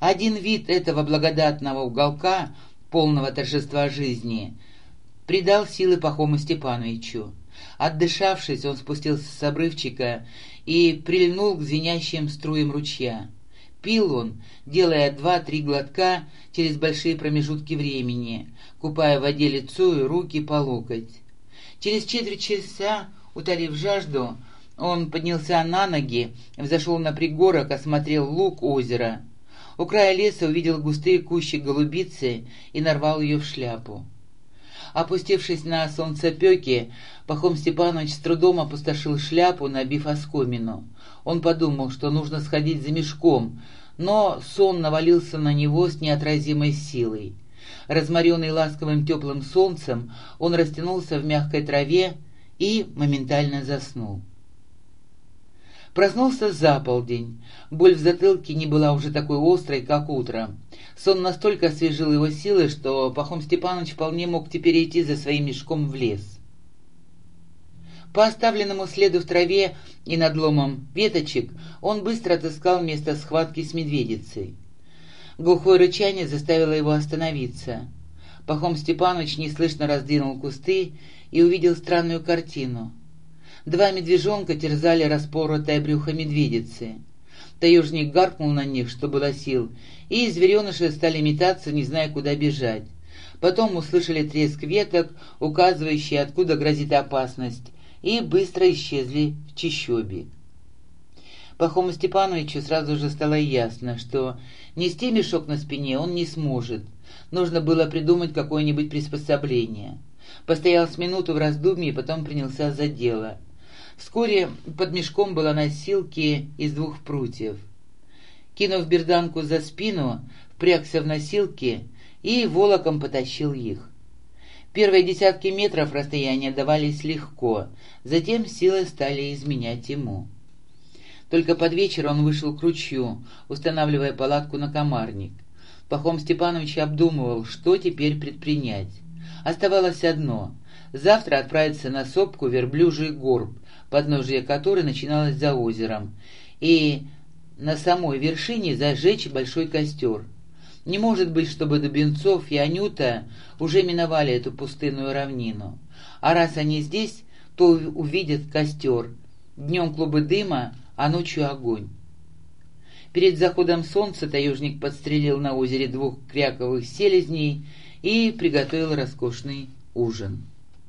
Один вид этого благодатного уголка, полного торжества жизни, придал силы Пахому Степановичу. Отдышавшись, он спустился с обрывчика и прильнул к звенящим струям ручья. Пил он, делая два-три глотка через большие промежутки времени, купая в воде лицо и руки по локоть. Через четверть часа, утолив жажду, он поднялся на ноги, взошел на пригорок, осмотрел луг озера. У края леса увидел густые кущи голубицы и нарвал ее в шляпу. Опустившись на солнцепеке, Пахом Степанович с трудом опустошил шляпу, набив оскомину. Он подумал, что нужно сходить за мешком, но сон навалился на него с неотразимой силой. Разморенный ласковым теплым солнцем, он растянулся в мягкой траве и моментально заснул. Проснулся за полдень. Боль в затылке не была уже такой острой, как утром. Сон настолько освежил его силы, что Пахом Степанович вполне мог теперь идти за своим мешком в лес. По оставленному следу в траве и надломом веточек он быстро отыскал место схватки с медведицей. Глухое рычание заставило его остановиться. Пахом Степанович неслышно раздвинул кусты и увидел странную картину. Два медвежонка терзали распоротое брюхо медведицы. Таежник гаркнул на них, что было сил, и звереныши стали метаться, не зная, куда бежать. Потом услышали треск веток, указывающий, откуда грозит опасность, и быстро исчезли в чищобе. Пахому Степановичу сразу же стало ясно, что нести мешок на спине он не сможет. Нужно было придумать какое-нибудь приспособление. Постоял с минуту в раздумье, потом принялся за дело — Вскоре под мешком была носилки из двух прутьев. Кинув берданку за спину, впрягся в носилки и волоком потащил их. Первые десятки метров расстояния давались легко, затем силы стали изменять ему. Только под вечер он вышел к ручью, устанавливая палатку на комарник. Пахом Степанович обдумывал, что теперь предпринять. Оставалось одно — завтра отправиться на сопку верблюжий горб, подножие которой начиналось за озером, и на самой вершине зажечь большой костер. Не может быть, чтобы Дубенцов и Анюта уже миновали эту пустынную равнину. А раз они здесь, то увидят костер. Днем клубы дыма, а ночью огонь. Перед заходом солнца таежник подстрелил на озере двух кряковых селезней и приготовил роскошный ужин.